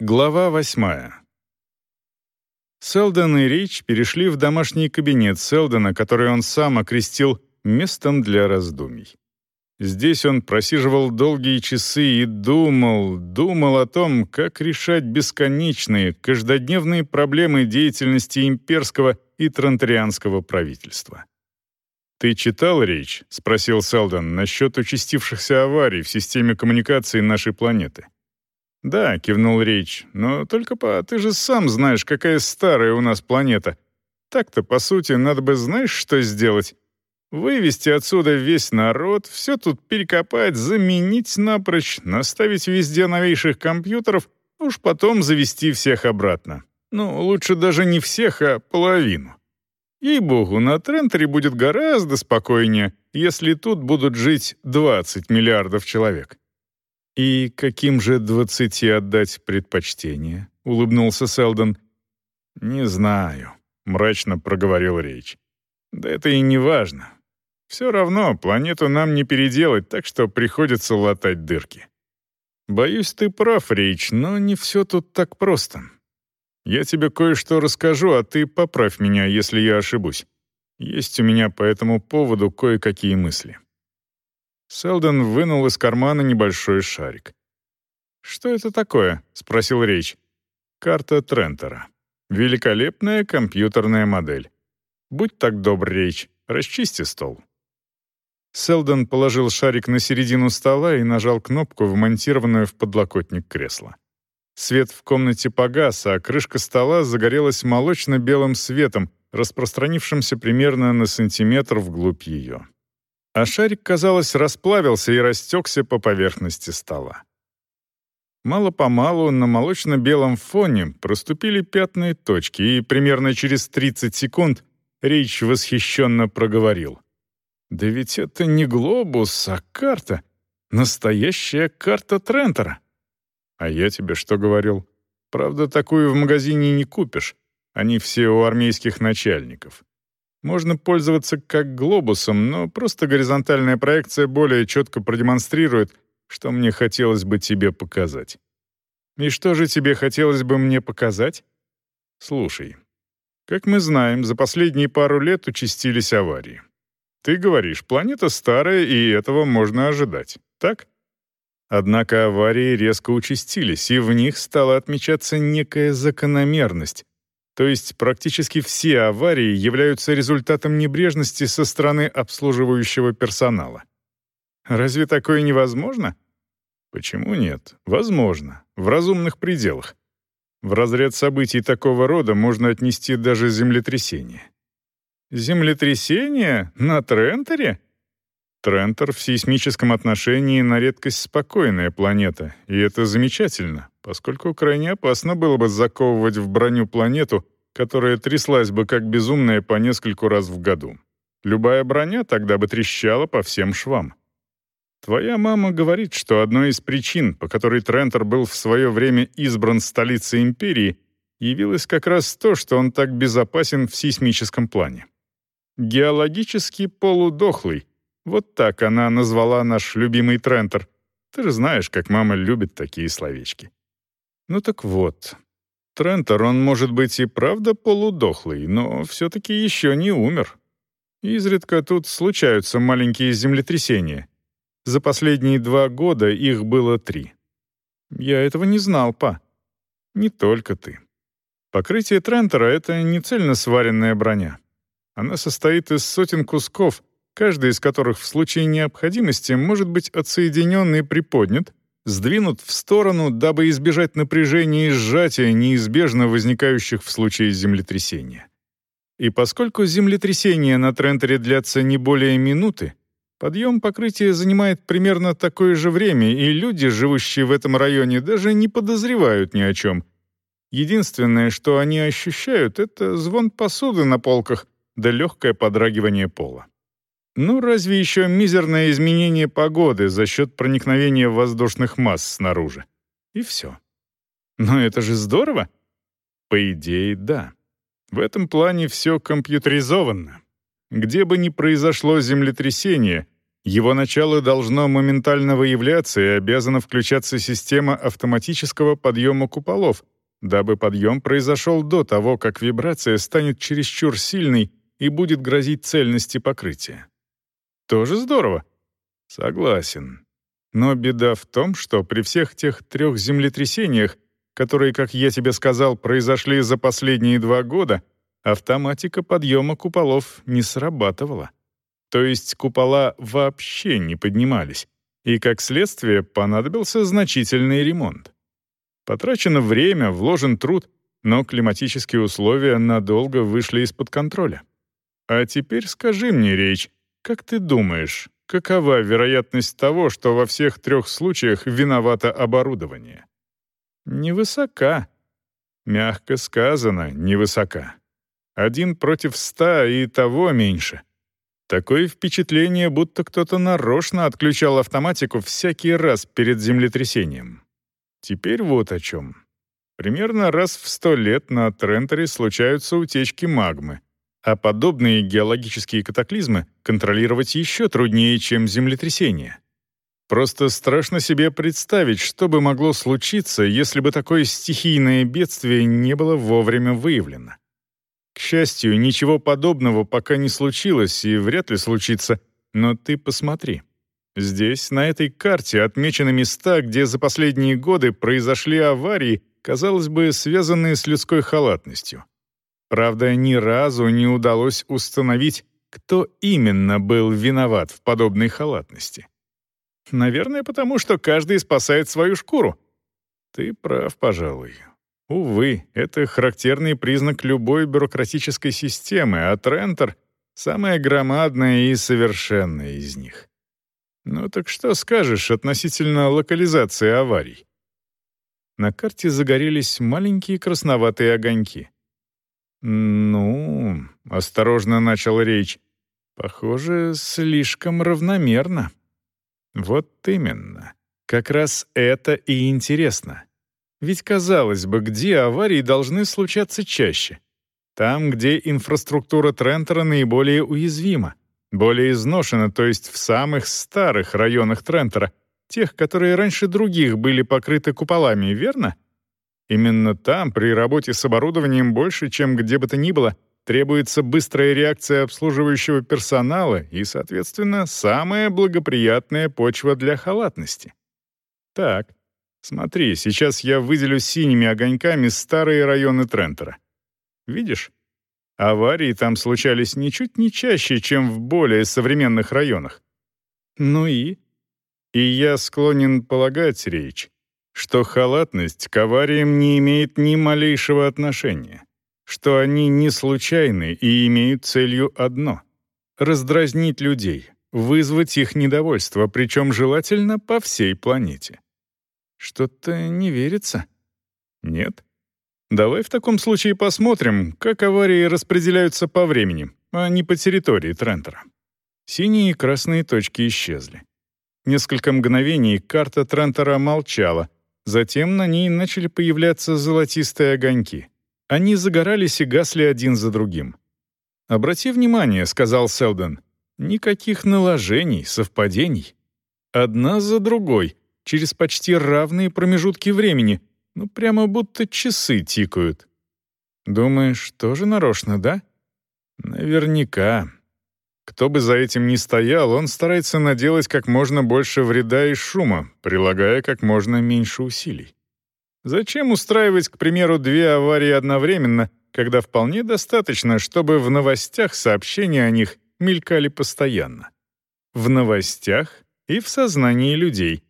Глава восьмая. Селдон и Рич перешли в домашний кабинет Селдона, который он сам окрестил местом для раздумий. Здесь он просиживал долгие часы и думал, думал о том, как решать бесконечные, каждодневные проблемы деятельности имперского и тронтарианского правительства. «Ты читал речь?» — спросил Селдон насчет участившихся аварий в системе коммуникации нашей планеты. «Да», — кивнул Рейч, — «но только по... Ты же сам знаешь, какая старая у нас планета. Так-то, по сути, надо бы знаешь, что сделать? Вывести отсюда весь народ, все тут перекопать, заменить напрочь, наставить везде новейших компьютеров, уж потом завести всех обратно. Ну, лучше даже не всех, а половину. Ей-богу, на Трентере будет гораздо спокойнее, если тут будут жить 20 миллиардов человек. «И каким же двадцати отдать предпочтение?» — улыбнулся Селдон. «Не знаю», — мрачно проговорил Рейч. «Да это и не важно. Все равно планету нам не переделать, так что приходится латать дырки. Боюсь, ты прав, Рейч, но не все тут так просто. Я тебе кое-что расскажу, а ты поправь меня, если я ошибусь. Есть у меня по этому поводу кое-какие мысли». Селдон вынул из кармана небольшой шарик. «Что это такое?» — спросил Рейч. «Карта Трентера. Великолепная компьютерная модель. Будь так добр, Рейч, расчисти стол». Селдон положил шарик на середину стола и нажал кнопку, вмонтированную в подлокотник кресла. Свет в комнате погас, а крышка стола загорелась молочно-белым светом, распространившимся примерно на сантиметр вглубь ее а шарик, казалось, расплавился и растекся по поверхности стола. Мало-помалу на молочно-белом фоне проступили пятные точки, и примерно через 30 секунд Рич восхищенно проговорил. «Да ведь это не глобус, а карта. Настоящая карта Трентера». «А я тебе что говорил? Правда, такую в магазине не купишь. Они все у армейских начальников. Можно пользоваться как глобусом, но просто горизонтальная проекция более четко продемонстрирует, что мне хотелось бы тебе показать. И что же тебе хотелось бы мне показать? Слушай, как мы знаем, за последние пару лет участились аварии. Ты говоришь, планета старая, и этого можно ожидать, так? Однако аварии резко участились, и в них стала отмечаться некая закономерность, то есть практически все аварии являются результатом небрежности со стороны обслуживающего персонала. Разве такое невозможно? Почему нет? Возможно, в разумных пределах. В разряд событий такого рода можно отнести даже землетрясение. Землетрясение? На Трентере? Трентер в сейсмическом отношении на редкость спокойная планета, и это замечательно, поскольку крайне опасно было бы заковывать в броню планету, которая тряслась бы как безумная по нескольку раз в году. Любая броня тогда бы трещала по всем швам. Твоя мама говорит, что одной из причин, по которой Трентер был в свое время избран столицей империи, явилось как раз то, что он так безопасен в сейсмическом плане. Геологически полудохлый, вот так она назвала наш любимый Трентер. Ты же знаешь, как мама любит такие словечки. Ну так вот. Трентер, он может быть и правда полудохлый, но все-таки еще не умер. Изредка тут случаются маленькие землетрясения. За последние два года их было три. Я этого не знал, па. Не только ты. Покрытие Трентера — это не цельно сваренная броня. Она состоит из сотен кусков, каждый из которых в случае необходимости может быть отсоединен и приподнят, сдвинут в сторону, дабы избежать напряжения и сжатия, неизбежно возникающих в случае землетрясения. И поскольку землетрясения на Трентере длятся не более минуты, подъем покрытия занимает примерно такое же время, и люди, живущие в этом районе, даже не подозревают ни о чем. Единственное, что они ощущают, это звон посуды на полках да легкое подрагивание пола. Ну, разве еще мизерное изменение погоды за счет проникновения воздушных масс снаружи. И все. Но это же здорово. По идее, да. В этом плане все компьютеризовано. Где бы ни произошло землетрясение, Его начало должно моментально выявляться и обязана включаться система автоматического подъема куполов, дабы подъем произошел до того, как вибрация станет чересчур сильной и будет грозить цельности покрытия. Тоже здорово. Согласен. Но беда в том, что при всех тех трех землетрясениях, которые, как я тебе сказал, произошли за последние два года, автоматика подъема куполов не срабатывала. То есть купола вообще не поднимались, и, как следствие, понадобился значительный ремонт. Потрачено время, вложен труд, но климатические условия надолго вышли из-под контроля. А теперь скажи мне, Речь, как ты думаешь, какова вероятность того, что во всех трех случаях виновато оборудование? Невысока. Мягко сказано, невысока. Один против ста и того меньше. Такое впечатление, будто кто-то нарочно отключал автоматику всякий раз перед землетрясением. Теперь вот о чем. Примерно раз в сто лет на Тренторе случаются утечки магмы, а подобные геологические катаклизмы контролировать еще труднее, чем землетрясения. Просто страшно себе представить, что бы могло случиться, если бы такое стихийное бедствие не было вовремя выявлено. К счастью, ничего подобного пока не случилось и вряд ли случится, но ты посмотри. Здесь, на этой карте, отмечены места, где за последние годы произошли аварии, казалось бы, связанные с людской халатностью. Правда, ни разу не удалось установить, кто именно был виноват в подобной халатности. Наверное, потому что каждый спасает свою шкуру. Ты прав, пожалуй. Увы, это характерный признак любой бюрократической системы, а Трентер — самая громадная и совершенная из них. Ну так что скажешь относительно локализации аварий? На карте загорелись маленькие красноватые огоньки. «Ну...» — осторожно начал речь. «Похоже, слишком равномерно». «Вот именно. Как раз это и интересно. Ведь, казалось бы, где аварии должны случаться чаще? Там, где инфраструктура Трентера наиболее уязвима, более изношена, то есть в самых старых районах Трентера, тех, которые раньше других были покрыты куполами, верно? Именно там, при работе с оборудованием больше, чем где бы то ни было, требуется быстрая реакция обслуживающего персонала и, соответственно, самая благоприятная почва для халатности. Так, смотри, сейчас я выделю синими огоньками старые районы Трентера. Видишь? Аварии там случались ничуть не чаще, чем в более современных районах. Ну и? И я склонен полагать, Речь, что халатность к авариям не имеет ни малейшего отношения, что они не случайны и имеют целью одно — раздразнить людей, вызвать их недовольство, причем желательно по всей планете. Что-то не верится? Нет? Давай в таком случае посмотрим, как аварии распределяются по времени, а не по территории Трентера. Синие и красные точки исчезли. Несколько мгновений карта Трентера молчала, Затем на ней начали появляться золотистые огоньки. Они загорались и гасли один за другим. «Обрати внимание», — сказал Селдон, — «никаких наложений, совпадений. Одна за другой, через почти равные промежутки времени, ну прямо будто часы тикают». «Думаешь, тоже нарочно, да?» «Наверняка», кто бы за этим ни стоял, он старается наделать как можно больше вреда и шума, прилагая как можно меньше усилий. Зачем устраивать, к примеру, две аварии одновременно, когда вполне достаточно, чтобы в новостях сообщения о них мелькали постоянно? В новостях и в сознании людей.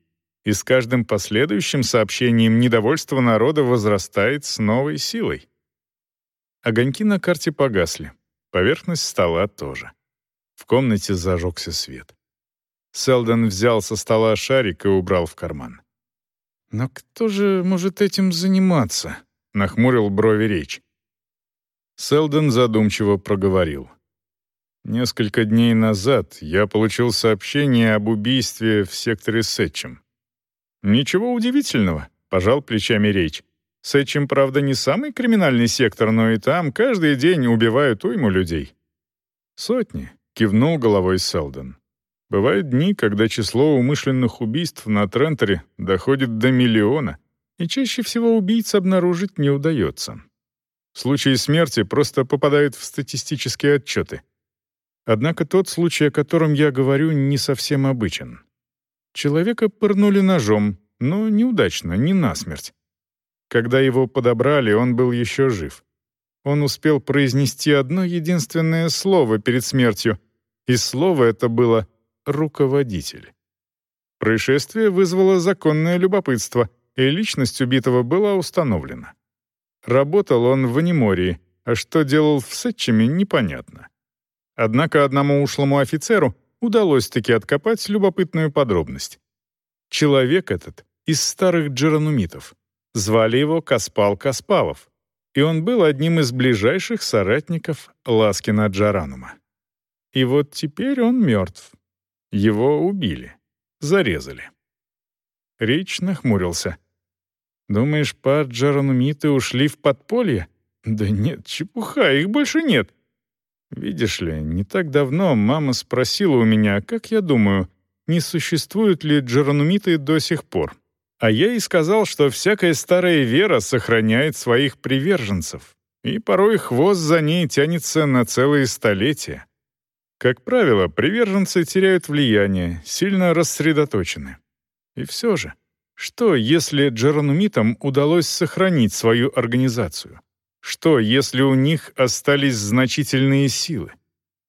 И с каждым последующим сообщением недовольство народа возрастает с новой силой. Огоньки на карте погасли. Поверхность стола тоже. В комнате зажегся свет. Селдон взял со стола шарик и убрал в карман. «Но кто же может этим заниматься?» — нахмурил брови речь. Селдон задумчиво проговорил. «Несколько дней назад я получил сообщение об убийстве в секторе Сетчем. Ничего удивительного», — пожал плечами речь. Сетчем, правда, не самый криминальный сектор, но и там каждый день убивают уйму людей. Сотни, кивнул головой Селдон. Бывают дни, когда число умышленных убийств на Трентере доходит до миллиона, и чаще всего убийц обнаружить не удается. Случаи смерти просто попадают в статистические отчеты. Однако тот случай, о котором я говорю, не совсем обычен. Человека пырнули ножом, но неудачно, не насмерть. Когда его подобрали, он был еще жив. Он успел произнести одно единственное слово перед смертью, и слово это было «руководитель». Происшествие вызвало законное любопытство, и личность убитого была установлена. Работал он в Анимории, а что делал в Сетчеме, непонятно. Однако одному ушлому офицеру удалось таки откопать любопытную подробность. Человек этот из старых джеранумитов. Звали его Каспал Каспалов, и он был одним из ближайших соратников Ласкина Джаранума. И вот теперь он мертв. Его убили, зарезали. Рич нахмурился. «Думаешь, пар Джаранумиты ушли в подполье?» «Да нет, чепуха, их больше нет. Видишь ли, не так давно мама спросила у меня, как я думаю, не существуют ли джеранумиты до сих пор. А я ей сказал, что всякая старая вера сохраняет своих приверженцев, и порой хвост за ней тянется на целые столетия. Как правило, приверженцы теряют влияние, сильно рассредоточены. И все же, что, если джеранумитам удалось сохранить свою организацию? Что, если у них остались значительные силы?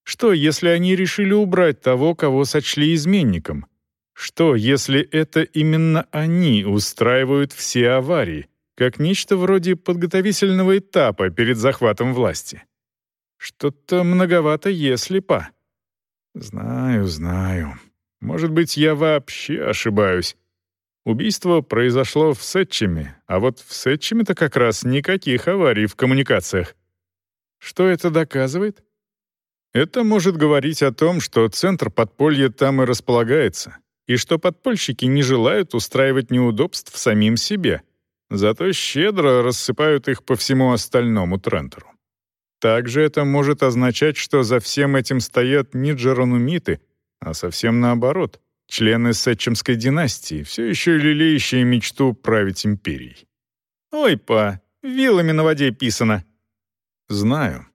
Что, если они решили убрать того, кого сочли изменником? Что, если это именно они устраивают все аварии, как нечто вроде подготовительного этапа перед захватом власти? Что-то многовато «если па». Знаю, знаю. Может быть, я вообще ошибаюсь. Убийство произошло в Сетчеме, а вот в Сетчеме-то как раз никаких аварий в коммуникациях. Что это доказывает? Это может говорить о том, что центр подполья там и располагается, и что подпольщики не желают устраивать неудобств самим себе, зато щедро рассыпают их по всему остальному Трентеру. Также это может означать, что за всем этим стоят не джеронумиты, а совсем наоборот — члены Сетчемской династии, все еще лелеющие мечту править империей. «Ой, па, вилами на воде писано». «Знаю.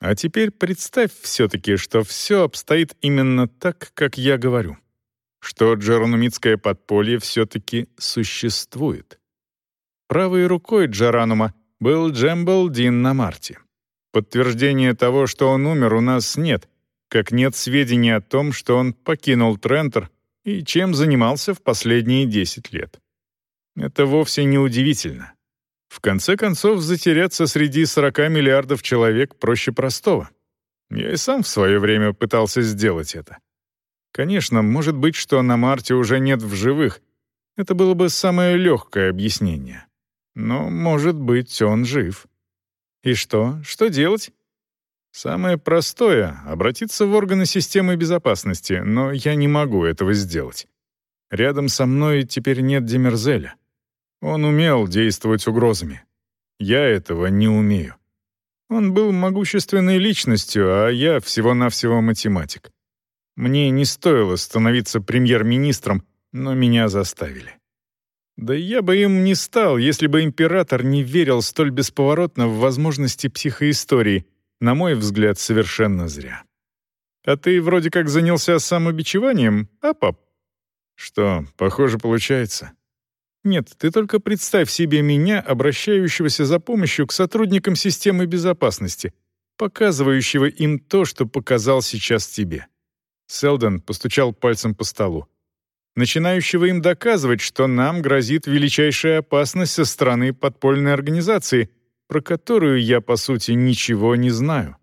А теперь представь все-таки, что все обстоит именно так, как я говорю. Что джаранумитское подполье все-таки существует». Правой рукой Джаранума был Джембл Дин на Марте. Подтверждения того, что он умер, у нас нет, как нет сведений о том, что он покинул Трентер и чем занимался в последние 10 лет. Это вовсе не удивительно. В конце концов, затеряться среди 40 миллиардов человек проще простого. Я и сам в свое время пытался сделать это. Конечно, может быть, что на Марте уже нет в живых. Это было бы самое легкое объяснение. Но, может быть, он жив. И что? Что делать? Самое простое — обратиться в органы системы безопасности, но я не могу этого сделать. Рядом со мной теперь нет Демерзеля. Он умел действовать угрозами. Я этого не умею. Он был могущественной личностью, а я всего-навсего математик. Мне не стоило становиться премьер-министром, но меня заставили. Да я бы им не стал, если бы император не верил столь бесповоротно в возможности психоистории — на мой взгляд, совершенно зря. А ты вроде как занялся самобичеванием, а, пап? Что, похоже, получается? Нет, ты только представь себе меня, обращающегося за помощью к сотрудникам системы безопасности, показывающего им то, что показал сейчас тебе. Селдон постучал пальцем по столу. Начинающего им доказывать, что нам грозит величайшая опасность со стороны подпольной организации — про которую я, по сути, ничего не знаю.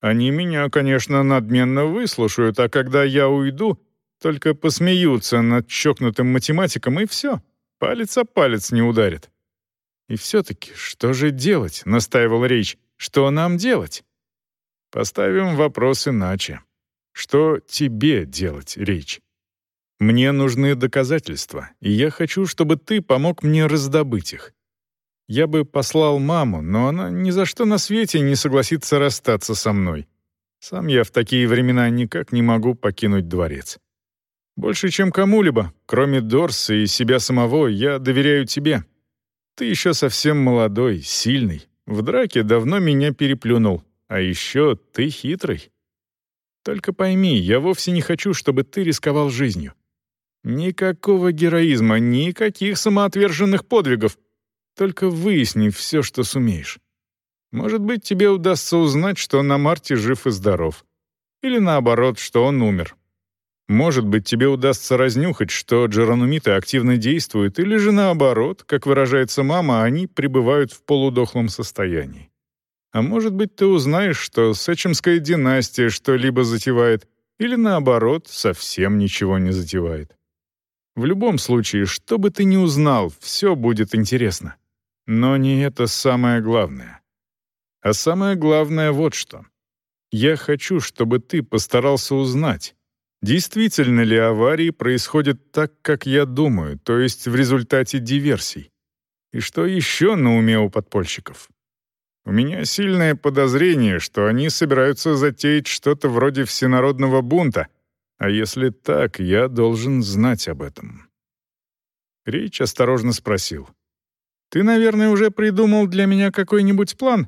Они меня, конечно, надменно выслушают, а когда я уйду, только посмеются над чокнутым математиком, и все, палец о палец не ударит. «И все-таки, что же делать?» — настаивал Речь. «Что нам делать?» Поставим вопрос иначе. Что тебе делать, Речь? Мне нужны доказательства, и я хочу, чтобы ты помог мне раздобыть их. Я бы послал маму, но она ни за что на свете не согласится расстаться со мной. Сам я в такие времена никак не могу покинуть дворец. Больше, чем кому-либо, кроме Дорса и себя самого, я доверяю тебе. Ты еще совсем молодой, сильный. В драке давно меня переплюнул. А еще ты хитрый. Только пойми, я вовсе не хочу, чтобы ты рисковал жизнью. Никакого героизма, никаких самоотверженных подвигов. Только выясни все, что сумеешь. Может быть, тебе удастся узнать, что на Марте жив и здоров. Или наоборот, что он умер. Может быть, тебе удастся разнюхать, что джеранумиты активно действуют, или же наоборот, как выражается мама, они пребывают в полудохлом состоянии. А может быть, ты узнаешь, что Сечемская династия что-либо затевает, или наоборот, совсем ничего не затевает. В любом случае, что бы ты ни узнал, все будет интересно. Но не это самое главное. А самое главное вот что. Я хочу, чтобы ты постарался узнать, Действительно ли аварии происходят так, как я думаю, то есть в результате диверсий? И что еще на уме у подпольщиков? У меня сильное подозрение, что они собираются затеять что-то вроде всенародного бунта, а если так, я должен знать об этом. Речь осторожно спросил. «Ты, наверное, уже придумал для меня какой-нибудь план?»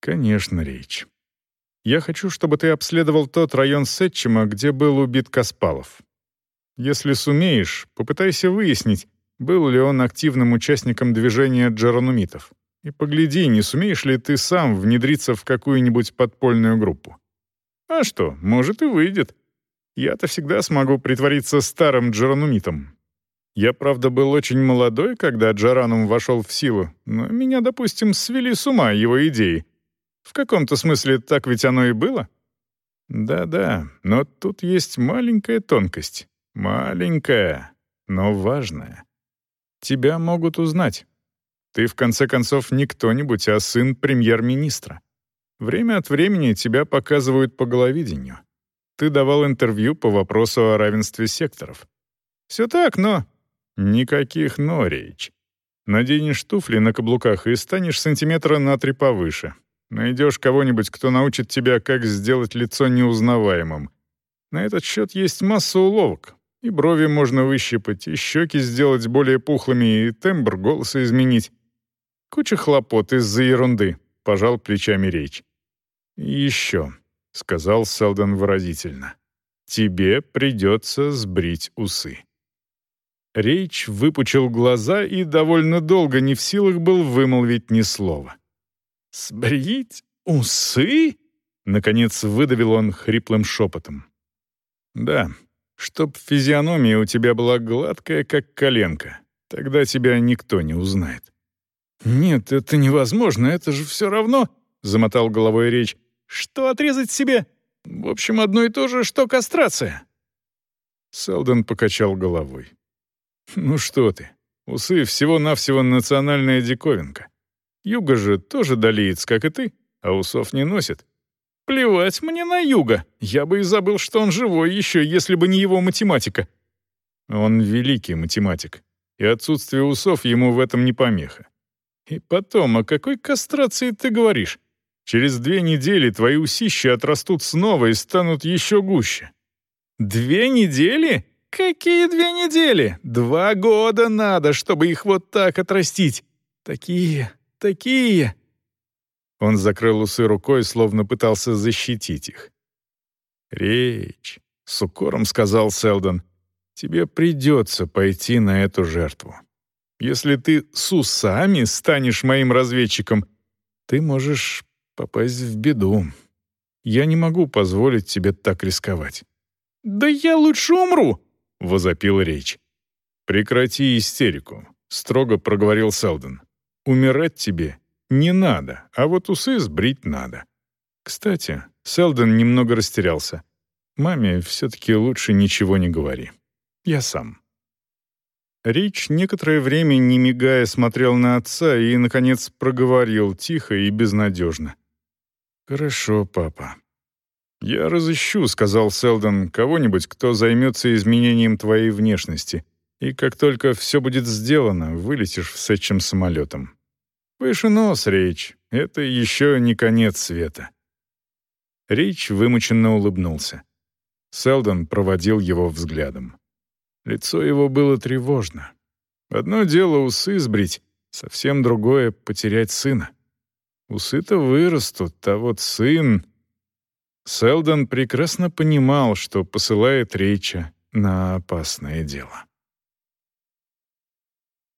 «Конечно, Речь. Я хочу, чтобы ты обследовал тот район Сетчима, где был убит Каспалов. Если сумеешь, попытайся выяснить, был ли он активным участником движения джаранумитов. И погляди, не сумеешь ли ты сам внедриться в какую-нибудь подпольную группу. А что, может и выйдет. Я-то всегда смогу притвориться старым джаранумитом. Я, правда, был очень молодой, когда джаранум вошел в силу, но меня, допустим, свели с ума его идеи — в каком-то смысле так ведь оно и было. Да-да, но тут есть маленькая тонкость. Маленькая, но важная. Тебя могут узнать. Ты, в конце концов, не кто-нибудь, а сын премьер-министра. Время от времени тебя показывают по головидению. Ты давал интервью по вопросу о равенстве секторов. Все так, но... Никаких «но», речь. Наденешь туфли на каблуках и станешь сантиметра на три повыше, Найдешь кого-нибудь, кто научит тебя, как сделать лицо неузнаваемым. На этот счет есть масса уловок. И брови можно выщипать, и щеки сделать более пухлыми, и тембр голоса изменить. Куча хлопот из-за ерунды, — пожал плечами речь. «И еще», — сказал Селдон выразительно, — «тебе придется сбрить усы». Рейч выпучил глаза и довольно долго не в силах был вымолвить ни слова. «Сбрить усы?» — наконец выдавил он хриплым шепотом. «Да, чтоб физиономия у тебя была гладкая, как коленка. Тогда тебя никто не узнает». «Нет, это невозможно, это же все равно», — замотал головой речь. «Что отрезать себе? В общем, одно и то же, что кастрация». Селдон покачал головой. «Ну что ты, усы всего-навсего национальная диковинка. Юга же тоже долеец, как и ты, а усов не носит. Плевать мне на Юга. Я бы и забыл, что он живой еще, если бы не его математика. Он великий математик, и отсутствие усов ему в этом не помеха. И потом, о какой кастрации ты говоришь? Через две недели твои усища отрастут снова и станут еще гуще. Две недели? Какие две недели? Два года надо, чтобы их вот так отрастить. Такие Такие!» Он закрыл усы рукой, словно пытался защитить их. «Речь», — с укором сказал Селдон, — «тебе придется пойти на эту жертву. Если ты с усами станешь моим разведчиком, ты можешь попасть в беду. Я не могу позволить тебе так рисковать». «Да я лучше умру!» — возопил Речь. «Прекрати истерику», — строго проговорил Селдон. Умирать тебе не надо, а вот усы сбрить надо. Кстати, Селдон немного растерялся. Маме все-таки лучше ничего не говори. Я сам. Рич некоторое время, не мигая, смотрел на отца и, наконец, проговорил тихо и безнадежно. «Хорошо, папа». «Я разыщу», — сказал Селдон, — «кого-нибудь, кто займется изменением твоей внешности, и как только все будет сделано, вылетишь в сетчим самолетом. «Выше нос, Рейч. Это еще не конец света». Рейч вымученно улыбнулся. Селдон проводил его взглядом. Лицо его было тревожно. Одно дело усы сбрить, совсем другое — потерять сына. Усы-то вырастут, а вот сын... Селдон прекрасно понимал, что посылает Рейча на опасное дело.